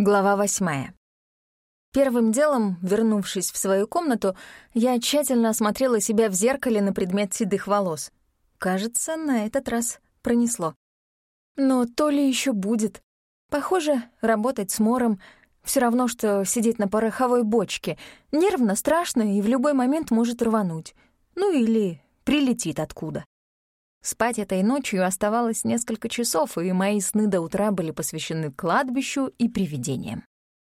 Глава восьмая. Первым делом, вернувшись в свою комнату, я тщательно осмотрела себя в зеркале на предмет седых волос. Кажется, на этот раз пронесло. Но то ли еще будет. Похоже, работать с Мором все равно, что сидеть на пороховой бочке. Нервно, страшно и в любой момент может рвануть. Ну или прилетит откуда. Спать этой ночью оставалось несколько часов, и мои сны до утра были посвящены кладбищу и привидениям.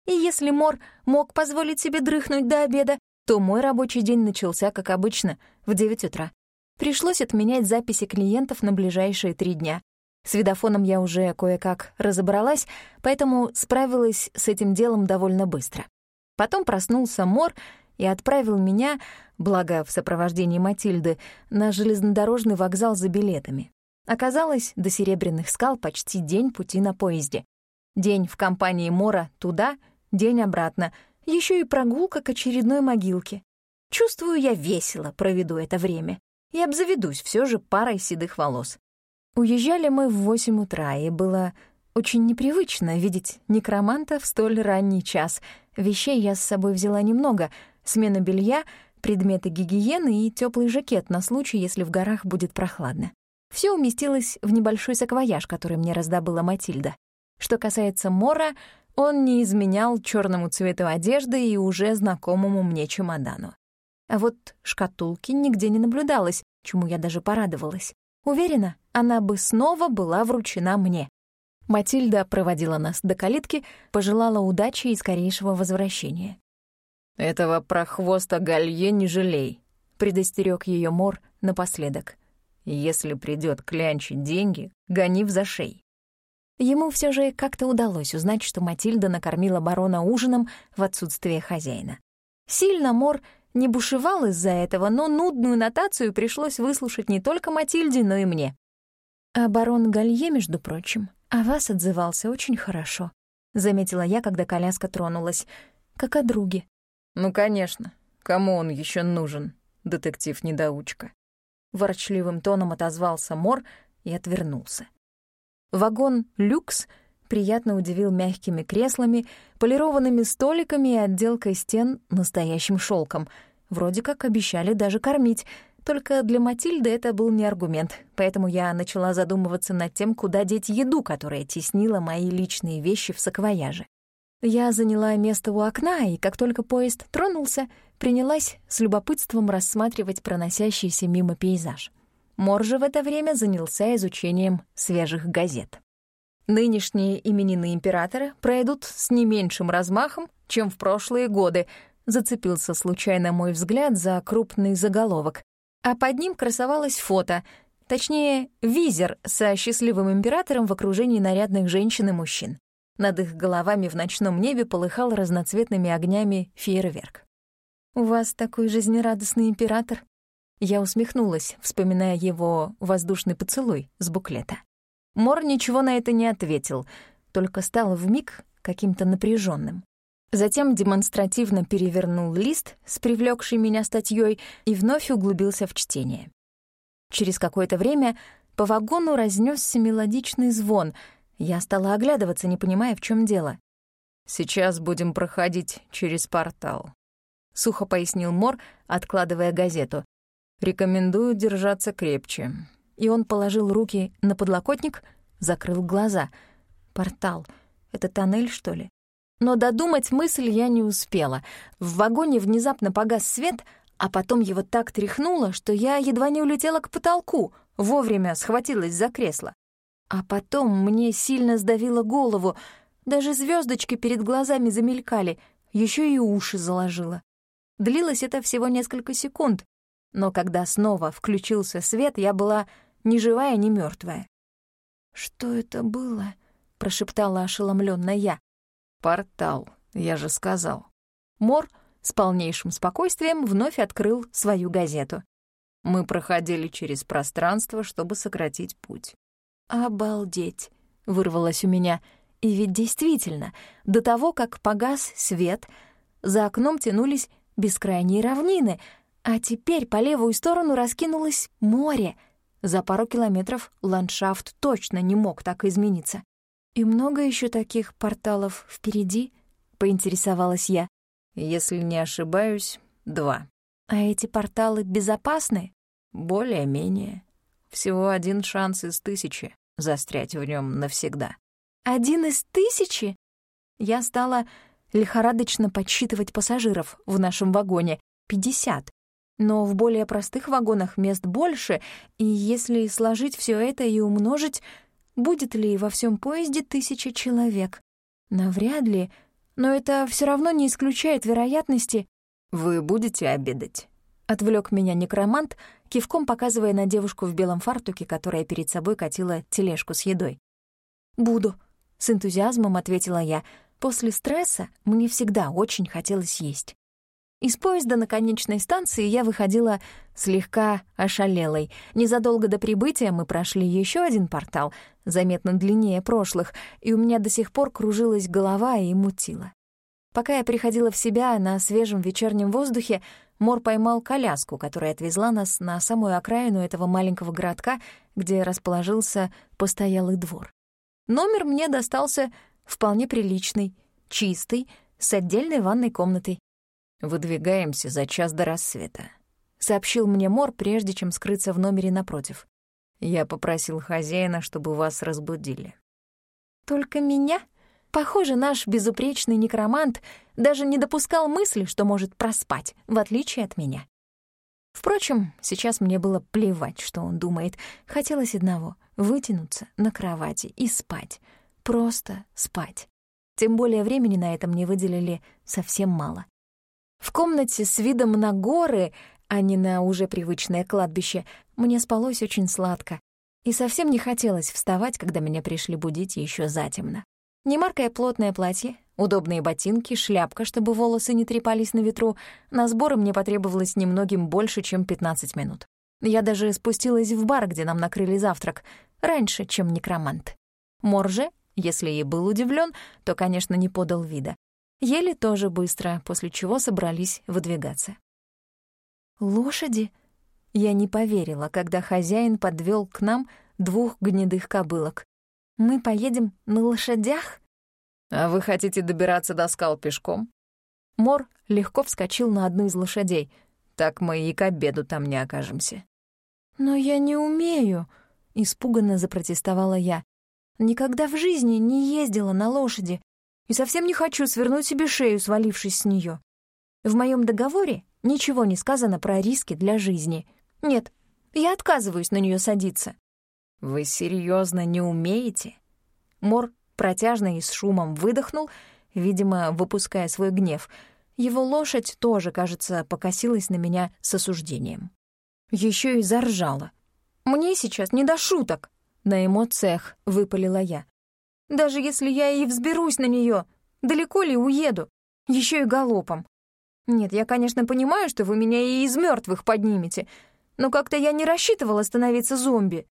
И если Мор мог позволить себе дрыхнуть до обеда, то мой рабочий день начался, как обычно, в 9 утра. Пришлось отменять записи клиентов на ближайшие три дня. С видофоном я уже кое-как разобралась, поэтому справилась с этим делом довольно быстро. Потом проснулся Мор и отправил меня, благо в сопровождении Матильды, на железнодорожный вокзал за билетами. Оказалось, до Серебряных скал почти день пути на поезде. День в компании Мора туда, день обратно, еще и прогулка к очередной могилке. Чувствую, я весело проведу это время и обзаведусь все же парой седых волос. Уезжали мы в восемь утра, и было очень непривычно видеть некроманта в столь ранний час. Вещей я с собой взяла немного — смена белья, предметы гигиены и теплый жакет на случай, если в горах будет прохладно. Все уместилось в небольшой саквояж, который мне раздобыла Матильда. Что касается Мора, он не изменял черному цвету одежды и уже знакомому мне чемодану. А вот шкатулки нигде не наблюдалось, чему я даже порадовалась. Уверена, она бы снова была вручена мне. Матильда проводила нас до калитки, пожелала удачи и скорейшего возвращения. «Этого прохвоста Галье не жалей», — предостерег ее Мор напоследок. «Если придет клянчить деньги, гони в зашей». Ему все же как-то удалось узнать, что Матильда накормила барона ужином в отсутствие хозяина. Сильно Мор не бушевал из-за этого, но нудную нотацию пришлось выслушать не только Матильде, но и мне. «А барон Галье, между прочим, о вас отзывался очень хорошо», — заметила я, когда коляска тронулась, — «как о друге. «Ну, конечно. Кому он еще нужен, детектив-недоучка?» Ворчливым тоном отозвался Мор и отвернулся. Вагон «Люкс» приятно удивил мягкими креслами, полированными столиками и отделкой стен настоящим шелком. Вроде как обещали даже кормить, только для Матильды это был не аргумент, поэтому я начала задумываться над тем, куда деть еду, которая теснила мои личные вещи в саквояже. Я заняла место у окна, и как только поезд тронулся, принялась с любопытством рассматривать проносящийся мимо пейзаж. Мор же в это время занялся изучением свежих газет. Нынешние именины императора пройдут с не меньшим размахом, чем в прошлые годы, зацепился случайно мой взгляд за крупный заголовок. А под ним красовалось фото, точнее, визер со счастливым императором в окружении нарядных женщин и мужчин. Над их головами в ночном небе полыхал разноцветными огнями фейерверк. «У вас такой жизнерадостный император?» Я усмехнулась, вспоминая его воздушный поцелуй с буклета. Мор ничего на это не ответил, только стал вмиг каким-то напряженным. Затем демонстративно перевернул лист с привлекшей меня статьей и вновь углубился в чтение. Через какое-то время по вагону разнесся мелодичный звон — я стала оглядываться, не понимая, в чем дело. «Сейчас будем проходить через портал», — сухо пояснил Мор, откладывая газету. «Рекомендую держаться крепче». И он положил руки на подлокотник, закрыл глаза. «Портал. Это тоннель, что ли?» Но додумать мысль я не успела. В вагоне внезапно погас свет, а потом его так тряхнуло, что я едва не улетела к потолку, вовремя схватилась за кресло. А потом мне сильно сдавило голову, даже звездочки перед глазами замелькали, еще и уши заложило. Длилось это всего несколько секунд, но когда снова включился свет, я была ни живая, ни мертвая. «Что это было?» — прошептала ошеломленно я. «Портал, я же сказал». Мор с полнейшим спокойствием вновь открыл свою газету. Мы проходили через пространство, чтобы сократить путь. «Обалдеть!» — вырвалось у меня. И ведь действительно, до того, как погас свет, за окном тянулись бескрайние равнины, а теперь по левую сторону раскинулось море. За пару километров ландшафт точно не мог так измениться. «И много еще таких порталов впереди?» — поинтересовалась я. «Если не ошибаюсь, два». «А эти порталы безопасны?» «Более-менее. Всего один шанс из тысячи застрять в нем навсегда». «Один из тысячи?» Я стала лихорадочно подсчитывать пассажиров в нашем вагоне. Пятьдесят. Но в более простых вагонах мест больше, и если сложить все это и умножить, будет ли во всем поезде тысяча человек? Навряд ли, но это все равно не исключает вероятности. «Вы будете обедать?» — отвлек меня некромант, кивком показывая на девушку в белом фартуке, которая перед собой катила тележку с едой. «Буду», — с энтузиазмом ответила я. «После стресса мне всегда очень хотелось есть». Из поезда на конечной станции я выходила слегка ошалелой. Незадолго до прибытия мы прошли еще один портал, заметно длиннее прошлых, и у меня до сих пор кружилась голова и мутила. Пока я приходила в себя на свежем вечернем воздухе, Мор поймал коляску, которая отвезла нас на самую окраину этого маленького городка, где расположился постоялый двор. Номер мне достался вполне приличный, чистый, с отдельной ванной комнатой. «Выдвигаемся за час до рассвета», — сообщил мне Мор, прежде чем скрыться в номере напротив. «Я попросил хозяина, чтобы вас разбудили». «Только меня?» Похоже, наш безупречный некромант даже не допускал мысли, что может проспать, в отличие от меня. Впрочем, сейчас мне было плевать, что он думает. Хотелось одного — вытянуться на кровати и спать. Просто спать. Тем более времени на это мне выделили совсем мало. В комнате с видом на горы, а не на уже привычное кладбище, мне спалось очень сладко. И совсем не хотелось вставать, когда меня пришли будить еще затемно. Немаркое плотное платье, удобные ботинки, шляпка, чтобы волосы не трепались на ветру. На сборы мне потребовалось немногим больше, чем 15 минут. Я даже спустилась в бар, где нам накрыли завтрак, раньше, чем некромант. Морже, если и был удивлен, то, конечно, не подал вида. Ели тоже быстро, после чего собрались выдвигаться. «Лошади?» Я не поверила, когда хозяин подвел к нам двух гнедых кобылок. «Мы поедем на лошадях?» «А вы хотите добираться до скал пешком?» Мор легко вскочил на одну из лошадей. «Так мы и к обеду там не окажемся». «Но я не умею», — испуганно запротестовала я. «Никогда в жизни не ездила на лошади и совсем не хочу свернуть себе шею, свалившись с нее. В моем договоре ничего не сказано про риски для жизни. Нет, я отказываюсь на нее садиться. Вы серьезно не умеете? Мор протяжно и с шумом выдохнул, видимо, выпуская свой гнев. Его лошадь тоже, кажется, покосилась на меня с осуждением. Еще и заржала. «Мне сейчас не до шуток!» На эмоциях выпалила я. Даже если я и взберусь на нее, далеко ли уеду? Еще и галопом. Нет, я, конечно, понимаю, что вы меня и из мертвых поднимете, но как-то я не рассчитывала становиться зомби.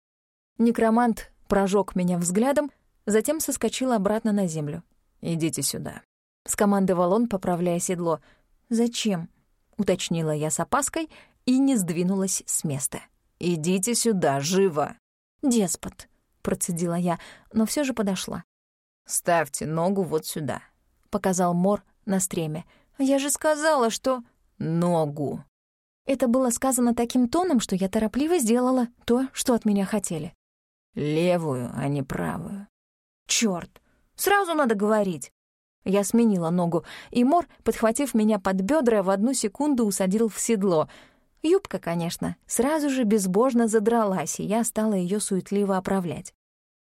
Некромант прожег меня взглядом, затем соскочил обратно на землю. «Идите сюда», — скомандовал он, поправляя седло. «Зачем?» — уточнила я с опаской и не сдвинулась с места. «Идите сюда, живо!» «Деспот», процедила я, но все же подошла. «Ставьте ногу вот сюда», — показал Мор на стреме. «Я же сказала, что...» «Ногу». Это было сказано таким тоном, что я торопливо сделала то, что от меня хотели. «Левую, а не правую». «Чёрт! Сразу надо говорить!» Я сменила ногу, и Мор, подхватив меня под бедра, в одну секунду усадил в седло — Юбка, конечно, сразу же безбожно задралась, и я стала ее суетливо оправлять.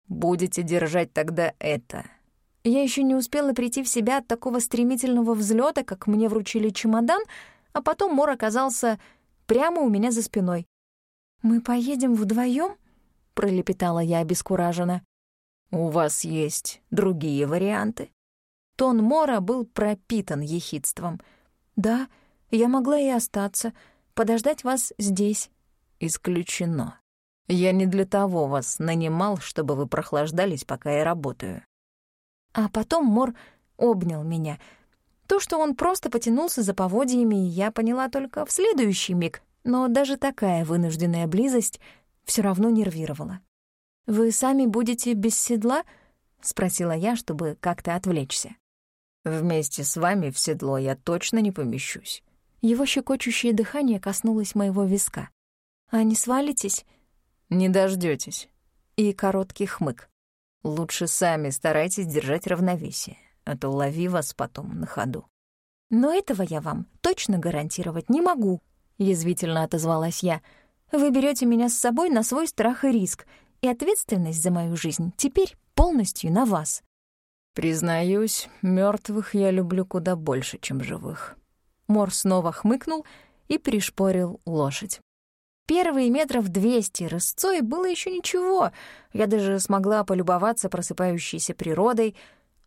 «Будете держать тогда это». Я еще не успела прийти в себя от такого стремительного взлета, как мне вручили чемодан, а потом Мор оказался прямо у меня за спиной. «Мы поедем вдвоем? Пролепетала я обескураженно. «У вас есть другие варианты?» Тон Мора был пропитан ехидством. «Да, я могла и остаться», подождать вас здесь». «Исключено. Я не для того вас нанимал, чтобы вы прохлаждались, пока я работаю». А потом Мор обнял меня. То, что он просто потянулся за поводьями, я поняла только в следующий миг, но даже такая вынужденная близость все равно нервировала. «Вы сами будете без седла?» — спросила я, чтобы как-то отвлечься. «Вместе с вами в седло я точно не помещусь». Его щекочущее дыхание коснулось моего виска. «А не свалитесь?» «Не дождётесь». И короткий хмык. «Лучше сами старайтесь держать равновесие, а то лови вас потом на ходу». «Но этого я вам точно гарантировать не могу», — язвительно отозвалась я. «Вы берете меня с собой на свой страх и риск, и ответственность за мою жизнь теперь полностью на вас». «Признаюсь, мертвых я люблю куда больше, чем живых». Мор снова хмыкнул и пришпорил лошадь. Первые метров двести рысцой было еще ничего. Я даже смогла полюбоваться просыпающейся природой,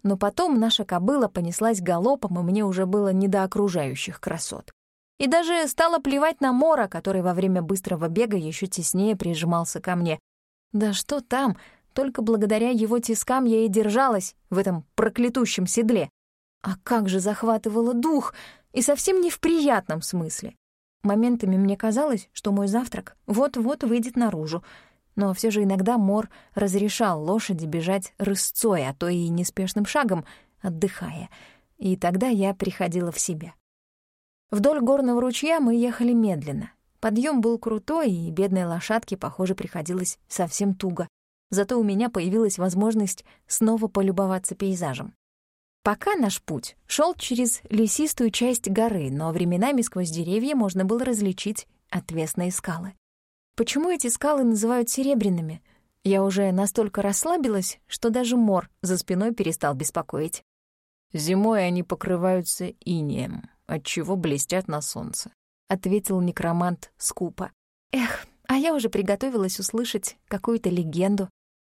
но потом наша кобыла понеслась галопом, и мне уже было не до окружающих красот. И даже стало плевать на Мора, который во время быстрого бега еще теснее прижимался ко мне. Да что там, только благодаря его тискам я и держалась в этом проклятущем седле. А как же захватывало дух, и совсем не в приятном смысле. Моментами мне казалось, что мой завтрак вот-вот выйдет наружу, но все же иногда Мор разрешал лошади бежать рысцой, а то и неспешным шагом, отдыхая, и тогда я приходила в себя. Вдоль горного ручья мы ехали медленно. Подъем был крутой, и бедной лошадке, похоже, приходилось совсем туго. Зато у меня появилась возможность снова полюбоваться пейзажем. Пока наш путь шел через лесистую часть горы, но временами сквозь деревья можно было различить отвесные скалы. Почему эти скалы называют серебряными? Я уже настолько расслабилась, что даже мор за спиной перестал беспокоить. Зимой они покрываются инеем, отчего блестят на солнце, — ответил некромант скупо. Эх, а я уже приготовилась услышать какую-то легенду.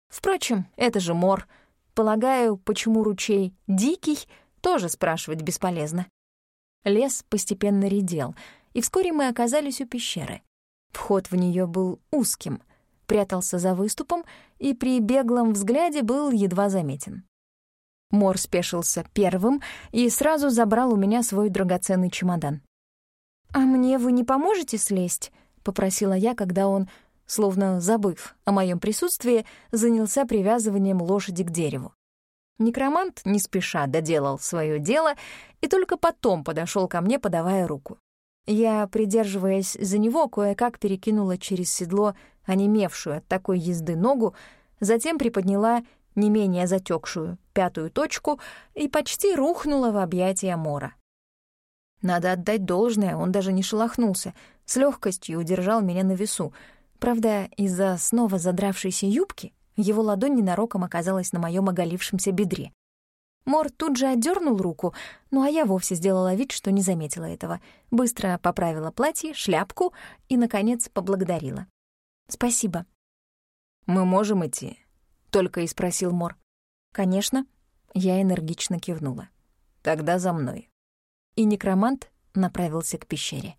Впрочем, это же мор — Полагаю, почему ручей дикий, тоже спрашивать бесполезно. Лес постепенно редел, и вскоре мы оказались у пещеры. Вход в нее был узким, прятался за выступом и при беглом взгляде был едва заметен. Мор спешился первым и сразу забрал у меня свой драгоценный чемодан. «А мне вы не поможете слезть?» — попросила я, когда он словно забыв о моем присутствии, занялся привязыванием лошади к дереву. Некромант не спеша доделал свое дело и только потом подошел ко мне, подавая руку. Я, придерживаясь за него, кое-как перекинула через седло онемевшую от такой езды ногу, затем приподняла не менее затекшую пятую точку и почти рухнула в объятия Мора. Надо отдать должное, он даже не шелохнулся, с легкостью удержал меня на весу — Правда, из-за снова задравшейся юбки его ладонь ненароком оказалась на моем оголившемся бедре. Мор тут же отдернул руку, ну а я вовсе сделала вид, что не заметила этого. Быстро поправила платье, шляпку и, наконец, поблагодарила. «Спасибо». «Мы можем идти?» — только и спросил Мор. «Конечно». Я энергично кивнула. «Тогда за мной». И некромант направился к пещере.